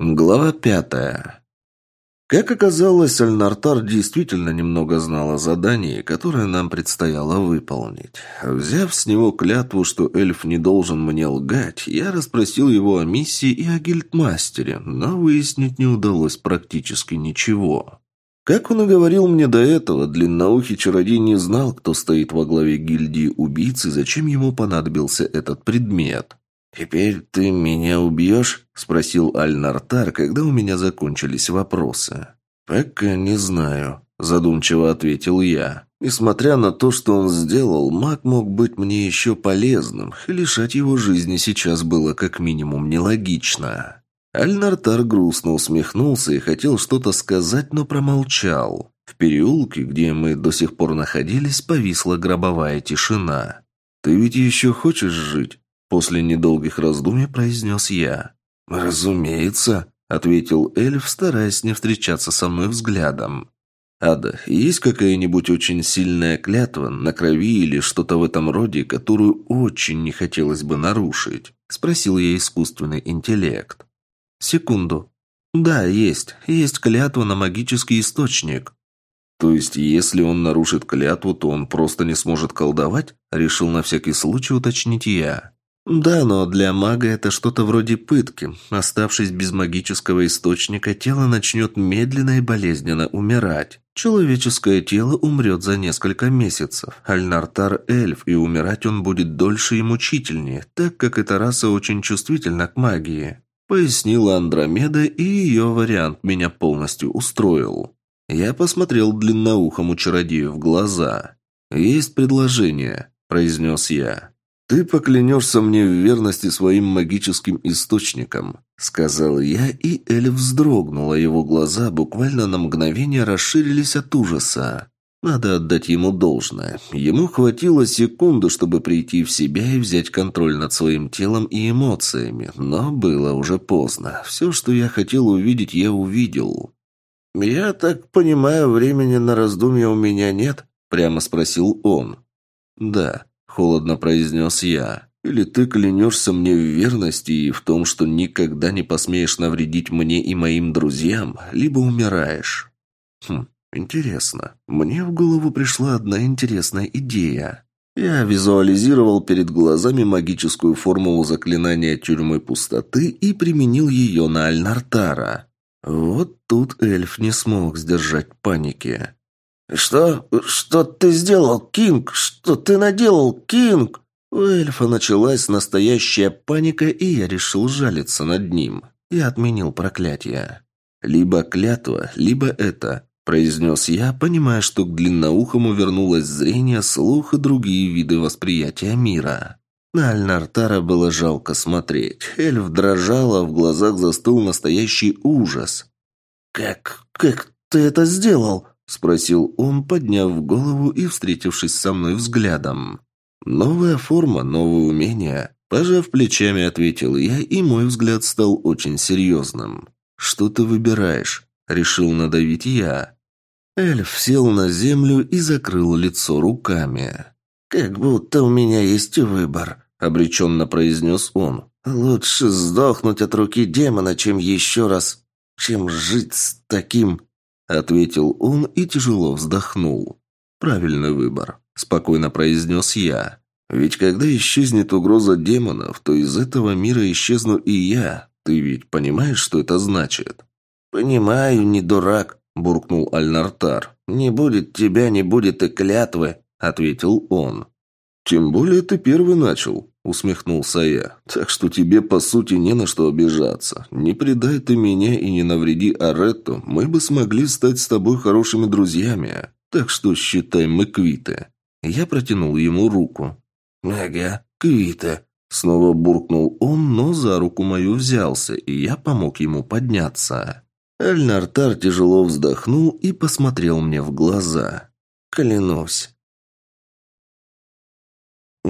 Глава пятая. Как оказалось, Альнартар действительно немного знал о задании, которое нам предстояло выполнить. Взяв с него клятву, что эльф не должен мне лгать, я расспросил его о миссии и о гильдмастере, но выяснить не удалось практически ничего. Как он и говорил мне до этого, длинноухий чародей не знал, кто стоит во главе гильдии убийц и зачем ему понадобился этот предмет. «Теперь ты меня убьешь?» – спросил Аль-Нартар, когда у меня закончились вопросы. «Пока не знаю», – задумчиво ответил я. Несмотря на то, что он сделал, маг мог быть мне еще полезным, и лишать его жизни сейчас было как минимум нелогично. Аль-Нартар грустно усмехнулся и хотел что-то сказать, но промолчал. В переулке, где мы до сих пор находились, повисла гробовая тишина. «Ты ведь еще хочешь жить?» После недолгих раздумий произнес я. «Разумеется», — ответил эльф, стараясь не встречаться со мной взглядом. «Ада, есть какая-нибудь очень сильная клятва на крови или что-то в этом роде, которую очень не хотелось бы нарушить?» — спросил я искусственный интеллект. «Секунду. Да, есть. Есть клятва на магический источник». «То есть, если он нарушит клятву, то он просто не сможет колдовать?» — решил на всякий случай уточнить я. Да, но для мага это что-то вроде пытки. Оставшись без магического источника, тело начнет медленно и болезненно умирать. Человеческое тело умрет за несколько месяцев. Альнартар – эльф, и умирать он будет дольше и мучительнее, так как эта раса очень чувствительна к магии. Пояснила Андромеда, и ее вариант меня полностью устроил. Я посмотрел длинноухому чародею в глаза. «Есть предложение», – произнес я. «Ты поклянешься мне в верности своим магическим источникам», — сказал я, и Эль вздрогнула, его глаза буквально на мгновение расширились от ужаса. Надо отдать ему должное. Ему хватило секунды, чтобы прийти в себя и взять контроль над своим телом и эмоциями, но было уже поздно. Все, что я хотел увидеть, я увидел. «Я так понимаю, времени на раздумья у меня нет?» — прямо спросил он. «Да», холодно произнес я. «Или ты клянешься мне в верности и в том, что никогда не посмеешь навредить мне и моим друзьям, либо умираешь». Хм, интересно. Мне в голову пришла одна интересная идея. Я визуализировал перед глазами магическую формулу заклинания тюрьмы пустоты и применил ее на Альнартара. Вот тут эльф не смог сдержать паники. «Что? Что ты сделал, Кинг? Что ты наделал, Кинг?» У эльфа началась настоящая паника, и я решил жалиться над ним. Я отменил проклятие. «Либо клятва, либо это», – произнес я, понимая, что к длинноухому вернулось зрение, слух и другие виды восприятия мира. На Альнартара было жалко смотреть. Эльф дрожал, а в глазах застыл настоящий ужас. «Как... как ты это сделал?» Спросил он, подняв голову и встретившись со мной взглядом. «Новая форма, новые умения». Пожав плечами, ответил я, и мой взгляд стал очень серьезным. «Что ты выбираешь?» – решил надавить я. Эльф сел на землю и закрыл лицо руками. «Как будто у меня есть выбор», – обреченно произнес он. «Лучше сдохнуть от руки демона, чем еще раз, чем жить с таким...» ответил он и тяжело вздохнул. Правильный выбор, спокойно произнес я. Ведь когда исчезнет угроза демонов, то из этого мира исчезну и я. Ты ведь понимаешь, что это значит? Понимаю, не дурак, буркнул Альнартар. Не будет тебя, не будет и клятвы, ответил он. Тем более ты первый начал, усмехнулся я. «Так что тебе, по сути, не на что обижаться. Не предай ты меня и не навреди Аретту, мы бы смогли стать с тобой хорошими друзьями. Так что считай, мы квиты». Я протянул ему руку. «Ага, квиты», — снова буркнул он, но за руку мою взялся, и я помог ему подняться. Эльнартар тяжело вздохнул и посмотрел мне в глаза. «Клянусь,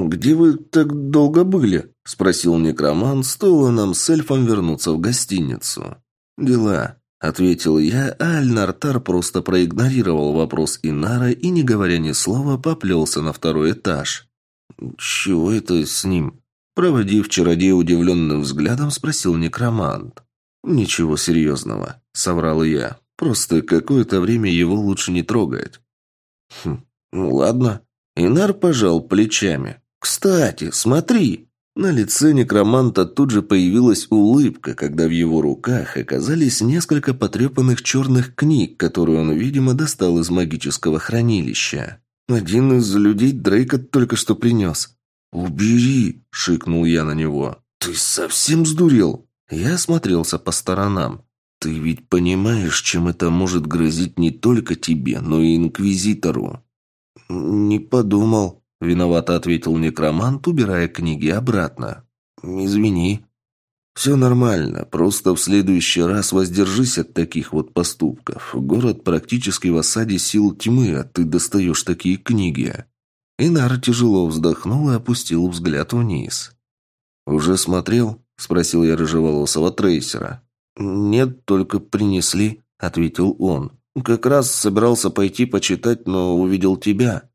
«Где вы так долго были?» – спросил некроман, стоило нам с эльфом вернуться в гостиницу. «Дела», – ответил я, а Альнартар просто проигнорировал вопрос Инара и, не говоря ни слова, поплелся на второй этаж. «Чего это с ним?» Проводив чародея удивленным взглядом, спросил некромант. «Ничего серьезного», — соврал я. «Просто какое-то время его лучше не трогать». «Хм, ну ладно». Инар пожал плечами. «Кстати, смотри!» На лице некроманта тут же появилась улыбка, когда в его руках оказались несколько потрепанных черных книг, которые он, видимо, достал из магического хранилища. Один из людей Дрейка только что принес. «Убери!» – шикнул я на него. «Ты совсем сдурел?» Я осмотрелся по сторонам. «Ты ведь понимаешь, чем это может грозить не только тебе, но и Инквизитору?» «Не подумал», – виновато ответил некромант, убирая книги обратно. «Извини». «Все нормально, просто в следующий раз воздержись от таких вот поступков. Город практически в осаде сил тьмы, а ты достаешь такие книги». Инар тяжело вздохнул и опустил взгляд вниз. «Уже смотрел?» – спросил я рыжеволосого трейсера. «Нет, только принесли», – ответил он. «Как раз собирался пойти почитать, но увидел тебя».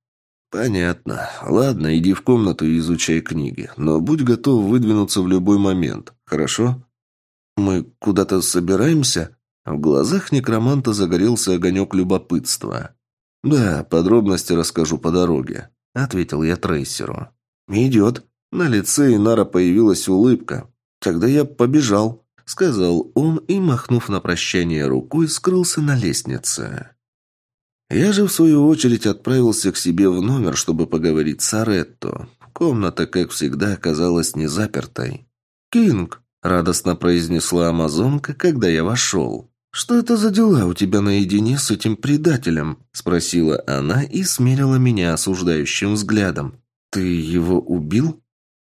«Понятно. Ладно, иди в комнату и изучай книги. Но будь готов выдвинуться в любой момент. Хорошо?» «Мы куда-то собираемся?» В глазах некроманта загорелся огонек любопытства. «Да, подробности расскажу по дороге», — ответил я трейсеру. «Идет». На лице Инара появилась улыбка. «Тогда я побежал», — сказал он и, махнув на прощание рукой, скрылся на лестнице. Я же, в свою очередь, отправился к себе в номер, чтобы поговорить с Аретто. Комната, как всегда, оказалась не запертой. «Кинг!» – радостно произнесла амазонка, когда я вошел. «Что это за дела у тебя наедине с этим предателем?» – спросила она и смерила меня осуждающим взглядом. «Ты его убил?»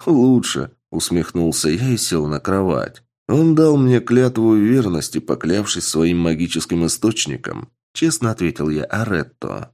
«Лучше», – усмехнулся я и сел на кровать. Он дал мне клятву верности, поклявшись своим магическим источником. Честно ответил я Аретто.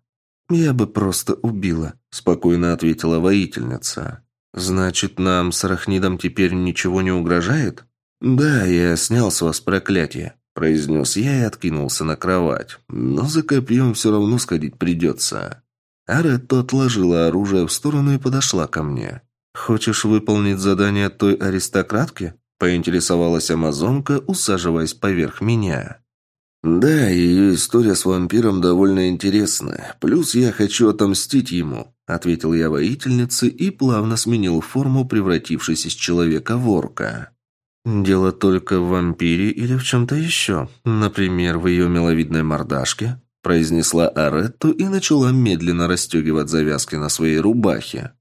«Я бы просто убила», – спокойно ответила воительница. «Значит, нам с Арахнидом теперь ничего не угрожает?» «Да, я снял с вас проклятие», – произнес я и откинулся на кровать. «Но за копьем все равно сходить придется». Аретто отложила оружие в сторону и подошла ко мне. «Хочешь выполнить задание той аристократки?» – поинтересовалась амазонка, усаживаясь поверх меня. «Да, ее история с вампиром довольно интересная. Плюс я хочу отомстить ему», — ответил я воительнице и плавно сменил форму, превратившись из человека в орка. «Дело только в вампире или в чем-то еще? Например, в ее миловидной мордашке?» произнесла Аретту и начала медленно расстегивать завязки на своей рубахе.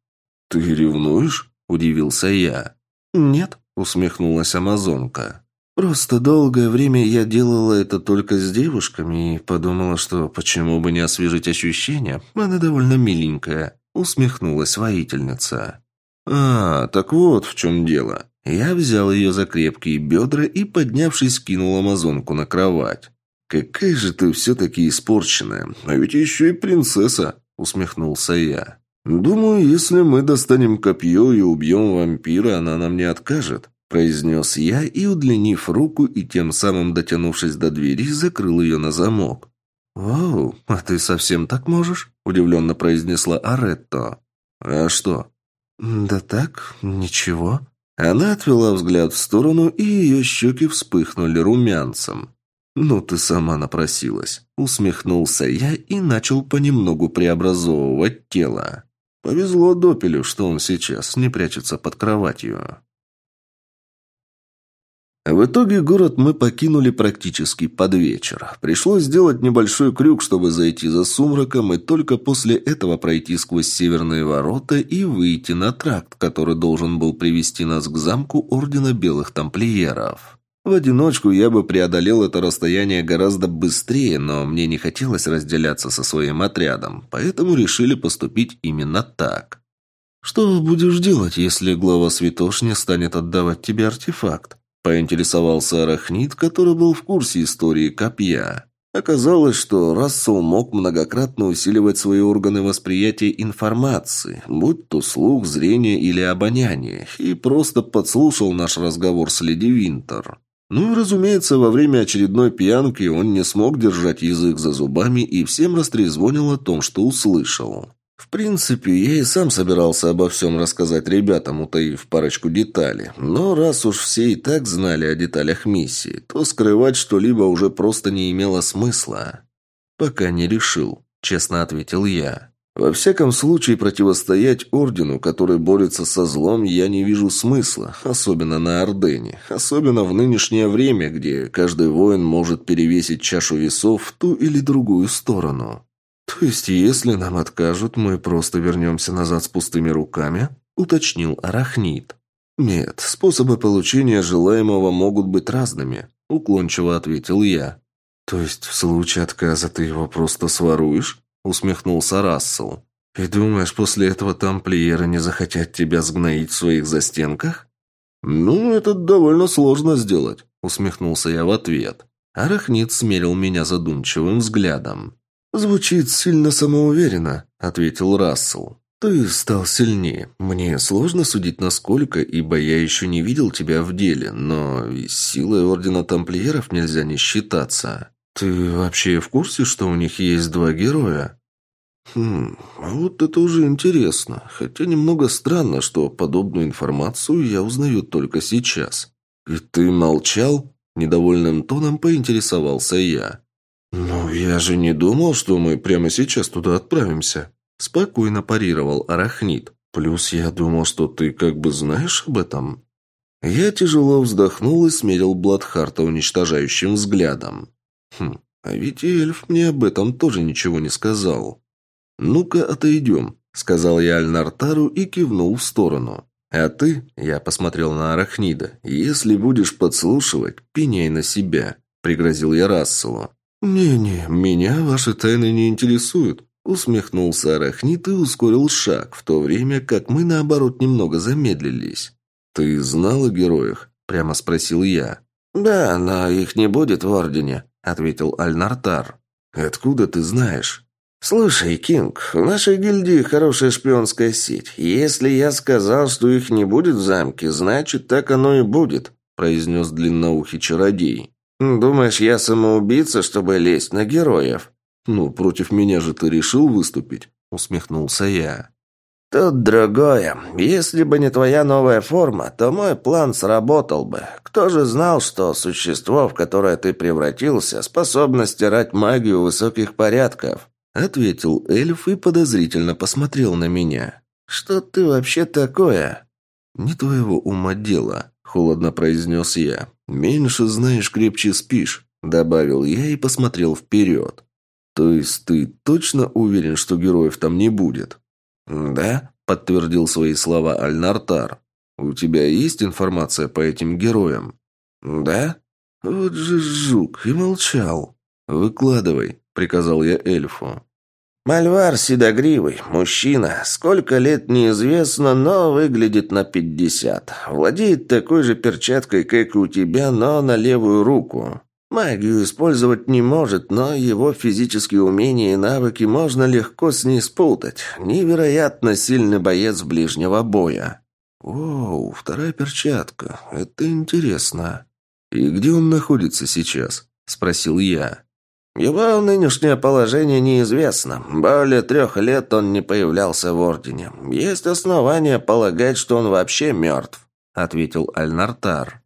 «Ты ревнуешь?» – удивился я. «Нет», – усмехнулась амазонка. Просто долгое время я делала это только с девушками и подумала, что почему бы не освежить ощущения. Она довольно миленькая, усмехнулась воительница. А, так вот в чем дело. Я взял ее за крепкие бедра и, поднявшись, кинул амазонку на кровать. «Какая же ты все-таки испорченная, а ведь еще и принцесса!» – усмехнулся я. «Думаю, если мы достанем копье и убьем вампира, она нам не откажет произнес я и, удлинив руку и тем самым дотянувшись до двери, закрыл ее на замок. «Вау, а ты совсем так можешь?» – удивленно произнесла Аретто. «А что?» «Да так, ничего». Она отвела взгляд в сторону, и ее щеки вспыхнули румянцем. «Ну, ты сама напросилась», – усмехнулся я и начал понемногу преобразовывать тело. Повезло Допелю, что он сейчас не прячется под кроватью. В итоге город мы покинули практически под вечер. Пришлось сделать небольшой крюк, чтобы зайти за сумраком, и только после этого пройти сквозь северные ворота и выйти на тракт, который должен был привести нас к замку Ордена Белых Тамплиеров. В одиночку я бы преодолел это расстояние гораздо быстрее, но мне не хотелось разделяться со своим отрядом, поэтому решили поступить именно так. «Что будешь делать, если глава Святошни станет отдавать тебе артефакт?» Поинтересовался Арахнит, который был в курсе истории копья. Оказалось, что Рассел мог многократно усиливать свои органы восприятия информации, будь то слух, зрение или обоняние, и просто подслушал наш разговор с Леди Винтер. Ну и, разумеется, во время очередной пьянки он не смог держать язык за зубами и всем растрезвонил о том, что услышал. В принципе, я и сам собирался обо всем рассказать ребятам, утаив парочку деталей. Но раз уж все и так знали о деталях миссии, то скрывать что-либо уже просто не имело смысла. «Пока не решил», — честно ответил я. «Во всяком случае, противостоять Ордену, который борется со злом, я не вижу смысла, особенно на Ордене, особенно в нынешнее время, где каждый воин может перевесить чашу весов в ту или другую сторону». «То есть, если нам откажут, мы просто вернемся назад с пустыми руками?» – уточнил Арахнит. «Нет, способы получения желаемого могут быть разными», – уклончиво ответил я. «То есть, в случае отказа ты его просто своруешь?» – усмехнулся Рассел. «И думаешь, после этого тамплиеры не захотят тебя сгноить в своих застенках?» «Ну, это довольно сложно сделать», – усмехнулся я в ответ. Арахнит смерил меня задумчивым взглядом. «Звучит сильно самоуверенно», — ответил Рассел. «Ты стал сильнее. Мне сложно судить насколько, ибо я еще не видел тебя в деле, но силой Ордена Тамплиеров нельзя не считаться. Ты вообще в курсе, что у них есть два героя?» «Хм, а вот это уже интересно. Хотя немного странно, что подобную информацию я узнаю только сейчас. И ты молчал?» Недовольным тоном поинтересовался я. «Ну, я же не думал, что мы прямо сейчас туда отправимся», – спокойно парировал Арахнит. «Плюс я думал, что ты как бы знаешь об этом». Я тяжело вздохнул и смерил Бладхарта уничтожающим взглядом. «Хм, а ведь эльф мне об этом тоже ничего не сказал». «Ну-ка, отойдем», – сказал я Альнартару и кивнул в сторону. «А ты, – я посмотрел на Арахнида, – если будешь подслушивать, пеняй на себя», – пригрозил я Расселу. «Не-не, меня ваши тайны не интересуют», – усмехнулся Арахнит и ускорил шаг, в то время как мы, наоборот, немного замедлились. «Ты знал о героях?» – прямо спросил я. «Да, но их не будет в Ордене», – ответил Альнартар. «Откуда ты знаешь?» «Слушай, Кинг, в нашей гильдии хорошая шпионская сеть. Если я сказал, что их не будет в замке, значит, так оно и будет», – произнес длинноухий чародей. «Думаешь, я самоубийца, чтобы лезть на героев?» «Ну, против меня же ты решил выступить?» – усмехнулся я. «Тут другое. Если бы не твоя новая форма, то мой план сработал бы. Кто же знал, что существо, в которое ты превратился, способно стирать магию высоких порядков?» Ответил эльф и подозрительно посмотрел на меня. «Что ты вообще такое?» «Не твоего ума дело», – холодно произнес я. «Меньше знаешь, крепче спишь», — добавил я и посмотрел вперед. «То есть ты точно уверен, что героев там не будет?» «Да», — подтвердил свои слова Альнартар. «У тебя есть информация по этим героям?» «Да?» «Вот же жук, и молчал». «Выкладывай», — приказал я эльфу. Мальвар седогривый, мужчина, сколько лет неизвестно, но выглядит на пятьдесят. Владеет такой же перчаткой, как и у тебя, но на левую руку. Магию использовать не может, но его физические умения и навыки можно легко с ней спутать. Невероятно сильный боец ближнего боя. Оу, вторая перчатка. Это интересно. И где он находится сейчас? Спросил я. Его нынешнее положение неизвестно. Более трех лет он не появлялся в Ордене. Есть основания полагать, что он вообще мертв», — ответил Альнартар.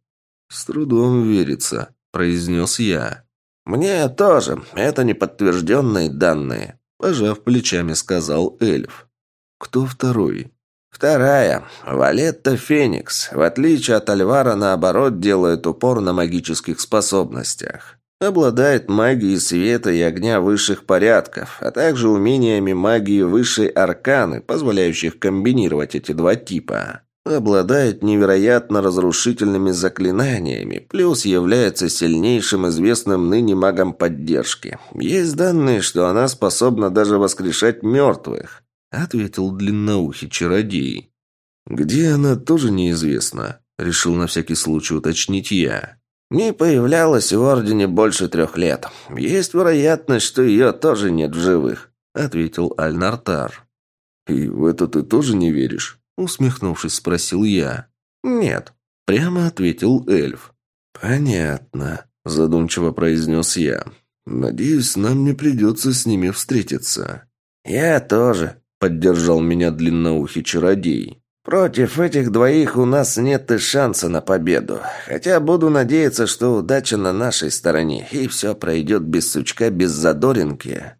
«С трудом верится», — произнес я. «Мне тоже. Это неподтвержденные данные», — пожав плечами, сказал эльф. «Кто второй?» Вторая. Валетта Феникс. В отличие от Альвара, наоборот, делает упор на магических способностях. Обладает магией света и огня высших порядков, а также умениями магии высшей арканы, позволяющих комбинировать эти два типа. Обладает невероятно разрушительными заклинаниями, плюс является сильнейшим известным ныне магом поддержки. Есть данные, что она способна даже воскрешать мертвых, ответил длинноухий чародей. Где она, тоже неизвестно, решил на всякий случай уточнить я. Не появлялась в Ордене больше трех лет. Есть вероятность, что ее тоже нет в живых», — ответил Аль-Нартар. «И в это ты тоже не веришь?» — усмехнувшись, спросил я. «Нет», — прямо ответил эльф. «Понятно», — задумчиво произнес я. «Надеюсь, нам не придется с ними встретиться». «Я тоже», — поддержал меня длинноухий чародей. Против этих двоих у нас нет и шанса на победу. Хотя буду надеяться, что удача на нашей стороне, и все пройдет без сучка, без задоринки.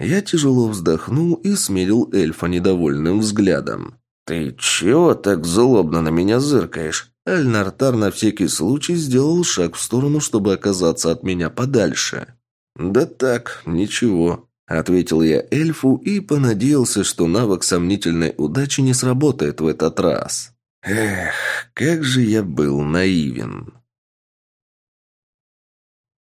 Я тяжело вздохнул и смерил эльфа недовольным взглядом. «Ты чего так злобно на меня зыркаешь?» Эльнартар на всякий случай сделал шаг в сторону, чтобы оказаться от меня подальше. «Да так, ничего», — ответил я эльфу и понадеялся, что навык сомнительной удачи не сработает в этот раз. Эх, как же я был наивен.